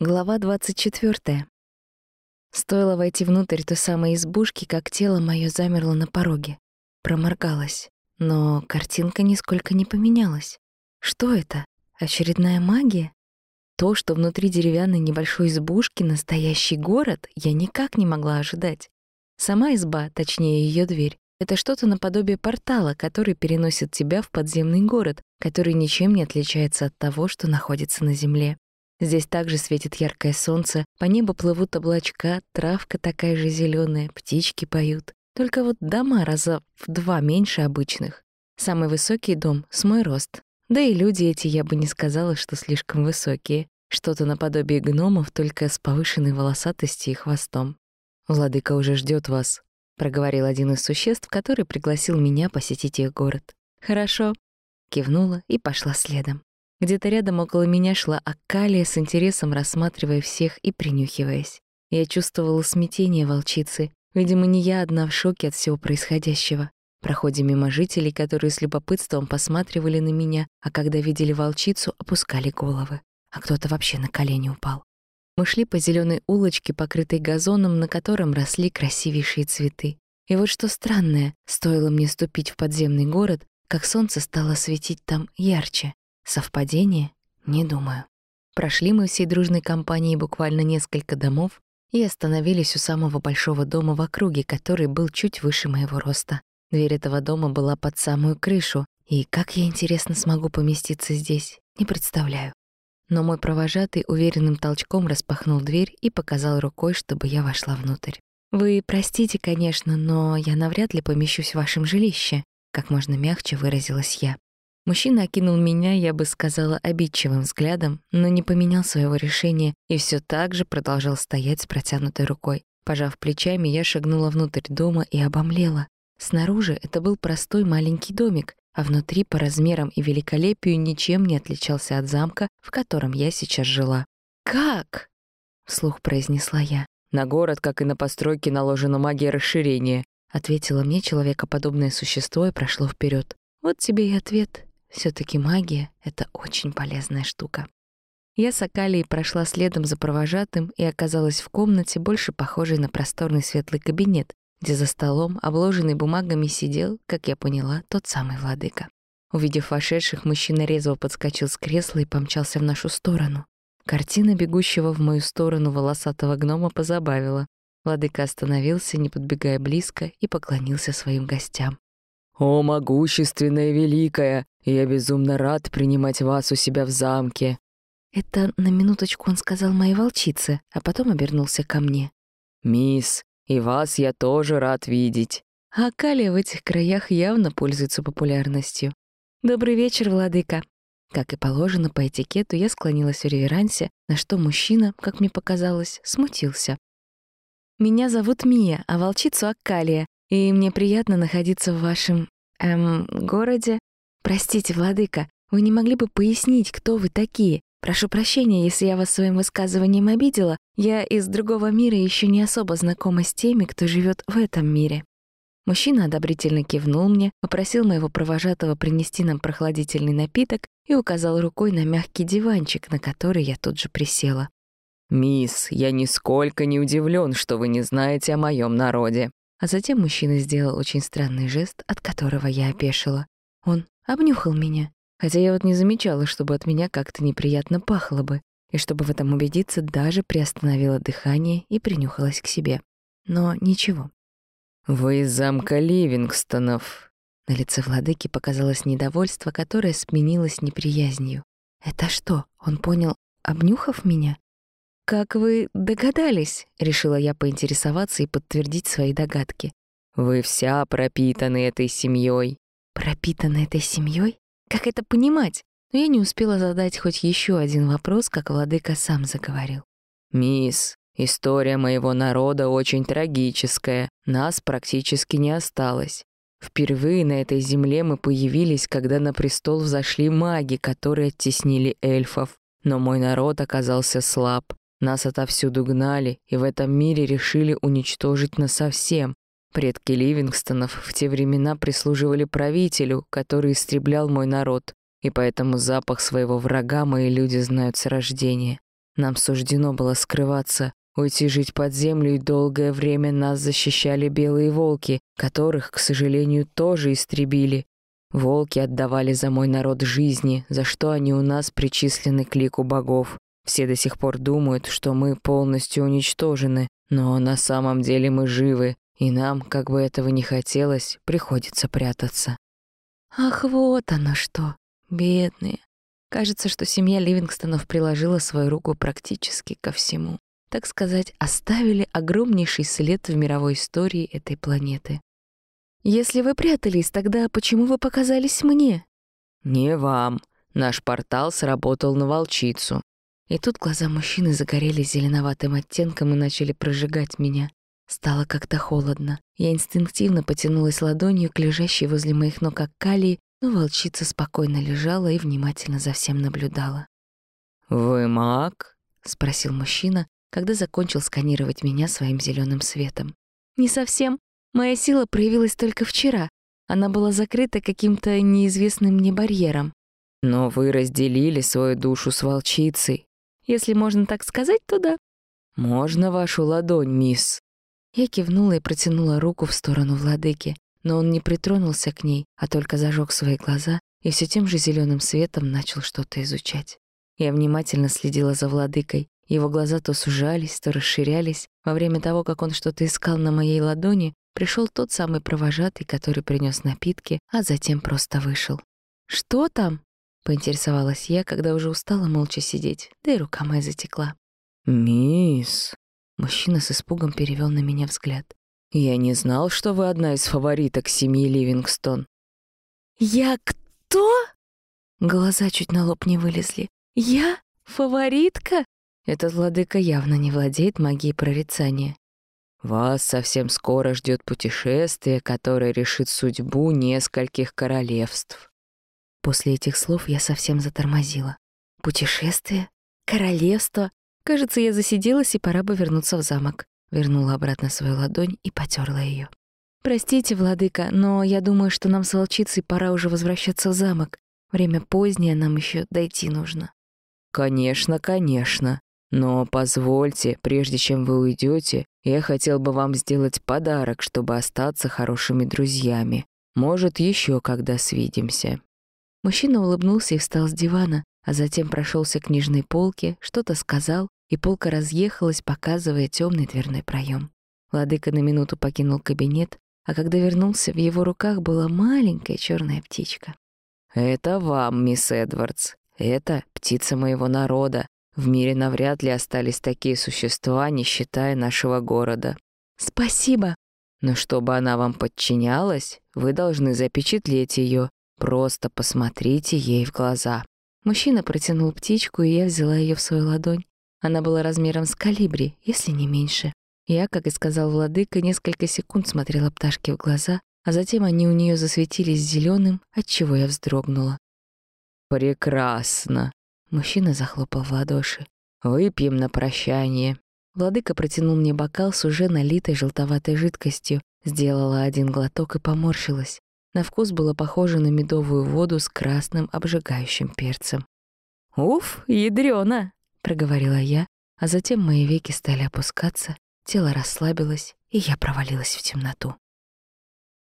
Глава 24. Стоило войти внутрь той самой избушки, как тело мое замерло на пороге. Проморгалось. Но картинка нисколько не поменялась. Что это? Очередная магия? То, что внутри деревянной небольшой избушки настоящий город, я никак не могла ожидать. Сама изба, точнее ее дверь, это что-то наподобие портала, который переносит тебя в подземный город, который ничем не отличается от того, что находится на земле. Здесь также светит яркое солнце, по небу плывут облачка, травка такая же зеленая, птички поют. Только вот дома раза в два меньше обычных. Самый высокий дом — с мой рост. Да и люди эти, я бы не сказала, что слишком высокие. Что-то наподобие гномов, только с повышенной волосатостью и хвостом. «Владыка уже ждет вас», — проговорил один из существ, который пригласил меня посетить их город. «Хорошо», — кивнула и пошла следом. Где-то рядом около меня шла Акалия с интересом рассматривая всех и принюхиваясь. Я чувствовала смятение волчицы. Видимо, не я одна в шоке от всего происходящего. Проходим мимо жителей, которые с любопытством посматривали на меня, а когда видели волчицу, опускали головы. А кто-то вообще на колени упал. Мы шли по зеленой улочке, покрытой газоном, на котором росли красивейшие цветы. И вот что странное, стоило мне ступить в подземный город, как солнце стало светить там ярче. Совпадение? Не думаю. Прошли мы всей дружной компанией буквально несколько домов и остановились у самого большого дома в округе, который был чуть выше моего роста. Дверь этого дома была под самую крышу, и как я, интересно, смогу поместиться здесь, не представляю. Но мой провожатый уверенным толчком распахнул дверь и показал рукой, чтобы я вошла внутрь. «Вы простите, конечно, но я навряд ли помещусь в вашем жилище», как можно мягче выразилась я. Мужчина окинул меня, я бы сказала, обидчивым взглядом, но не поменял своего решения и все так же продолжал стоять с протянутой рукой. Пожав плечами, я шагнула внутрь дома и обомлела. Снаружи это был простой маленький домик, а внутри по размерам и великолепию ничем не отличался от замка, в котором я сейчас жила. «Как?» — вслух произнесла я. «На город, как и на постройки, наложена магия расширения», — ответило мне человекоподобное существо и прошло вперед. «Вот тебе и ответ все таки магия — это очень полезная штука. Я с Акалией прошла следом за провожатым и оказалась в комнате, больше похожей на просторный светлый кабинет, где за столом, обложенный бумагами, сидел, как я поняла, тот самый владыка. Увидев вошедших, мужчина резво подскочил с кресла и помчался в нашу сторону. Картина бегущего в мою сторону волосатого гнома позабавила. Владыка остановился, не подбегая близко, и поклонился своим гостям. «О, могущественная великая! Я безумно рад принимать вас у себя в замке». Это на минуточку он сказал моей волчице, а потом обернулся ко мне. «Мисс, и вас я тоже рад видеть». А Калия в этих краях явно пользуется популярностью. «Добрый вечер, владыка». Как и положено по этикету, я склонилась в реверансе, на что мужчина, как мне показалось, смутился. «Меня зовут Мия, а волчицу Аккалия, и мне приятно находиться в вашем, эм, городе. Простите, владыка, вы не могли бы пояснить, кто вы такие? Прошу прощения, если я вас своим высказыванием обидела. Я из другого мира еще не особо знакома с теми, кто живет в этом мире». Мужчина одобрительно кивнул мне, попросил моего провожатого принести нам прохладительный напиток и указал рукой на мягкий диванчик, на который я тут же присела. «Мисс, я нисколько не удивлен, что вы не знаете о моем народе». А затем мужчина сделал очень странный жест, от которого я опешила. Он обнюхал меня, хотя я вот не замечала, чтобы от меня как-то неприятно пахло бы, и чтобы в этом убедиться, даже приостановила дыхание и принюхалась к себе. Но ничего. «Вы из замка Ливингстонов». На лице владыки показалось недовольство, которое сменилось неприязнью. «Это что, он понял, обнюхав меня? «Как вы догадались?» — решила я поинтересоваться и подтвердить свои догадки. «Вы вся пропитаны этой семьей. «Пропитаны этой семьей? Как это понимать?» Но я не успела задать хоть еще один вопрос, как владыка сам заговорил. «Мисс, история моего народа очень трагическая. Нас практически не осталось. Впервые на этой земле мы появились, когда на престол взошли маги, которые оттеснили эльфов. Но мой народ оказался слаб. Нас отовсюду гнали, и в этом мире решили уничтожить насовсем. Предки Ливингстонов в те времена прислуживали правителю, который истреблял мой народ, и поэтому запах своего врага мои люди знают с рождения. Нам суждено было скрываться, уйти жить под землю, и долгое время нас защищали белые волки, которых, к сожалению, тоже истребили. Волки отдавали за мой народ жизни, за что они у нас причислены к лику богов. Все до сих пор думают, что мы полностью уничтожены, но на самом деле мы живы, и нам, как бы этого ни хотелось, приходится прятаться. Ах, вот оно что, бедные. Кажется, что семья Ливингстонов приложила свою руку практически ко всему. Так сказать, оставили огромнейший след в мировой истории этой планеты. Если вы прятались, тогда почему вы показались мне? Не вам. Наш портал сработал на волчицу. И тут глаза мужчины загорелись зеленоватым оттенком и начали прожигать меня. Стало как-то холодно. Я инстинктивно потянулась ладонью к лежащей возле моих ног Аккалии, но волчица спокойно лежала и внимательно за всем наблюдала. «Вы маг?» — спросил мужчина, когда закончил сканировать меня своим зеленым светом. «Не совсем. Моя сила проявилась только вчера. Она была закрыта каким-то неизвестным мне барьером. Но вы разделили свою душу с волчицей. Если можно так сказать, то да. Можно вашу ладонь, мисс? Я кивнула и протянула руку в сторону владыки, но он не притронулся к ней, а только зажег свои глаза и все тем же зеленым светом начал что-то изучать. Я внимательно следила за владыкой. Его глаза то сужались, то расширялись. Во время того, как он что-то искал на моей ладони, пришел тот самый провожатый, который принес напитки, а затем просто вышел. «Что там?» — поинтересовалась я, когда уже устала молча сидеть, да и рука моя затекла. «Мисс...» Мужчина с испугом перевел на меня взгляд. «Я не знал, что вы одна из фавориток семьи Ливингстон». «Я кто?» Глаза чуть на лоб не вылезли. «Я? Фаворитка?» Этот владыка явно не владеет магией прорицания. «Вас совсем скоро ждет путешествие, которое решит судьбу нескольких королевств». После этих слов я совсем затормозила. «Путешествие? Королевство? Кажется, я засиделась, и пора бы вернуться в замок. Вернула обратно свою ладонь и потерла ее. «Простите, владыка, но я думаю, что нам с волчицей пора уже возвращаться в замок. Время позднее, нам еще дойти нужно». «Конечно, конечно. Но позвольте, прежде чем вы уйдете, я хотел бы вам сделать подарок, чтобы остаться хорошими друзьями. Может, еще когда свидимся». Мужчина улыбнулся и встал с дивана, а затем прошелся к книжной полке, что-то сказал, и полка разъехалась, показывая темный дверной проем. Владыка на минуту покинул кабинет, а когда вернулся, в его руках была маленькая черная птичка. «Это вам, мисс Эдвардс. Это птица моего народа. В мире навряд ли остались такие существа, не считая нашего города». «Спасибо». «Но чтобы она вам подчинялась, вы должны запечатлеть ее. Просто посмотрите ей в глаза». Мужчина протянул птичку, и я взяла ее в свою ладонь. Она была размером с калибри, если не меньше. Я, как и сказал владыка, несколько секунд смотрела пташке в глаза, а затем они у нее засветились зеленым, отчего я вздрогнула. «Прекрасно!» Мужчина захлопал в ладоши. «Выпьем на прощание». Владыка протянул мне бокал с уже налитой желтоватой жидкостью, сделала один глоток и поморщилась. На вкус было похоже на медовую воду с красным обжигающим перцем. «Уф, ядрёно!» — проговорила я, а затем мои веки стали опускаться, тело расслабилось, и я провалилась в темноту.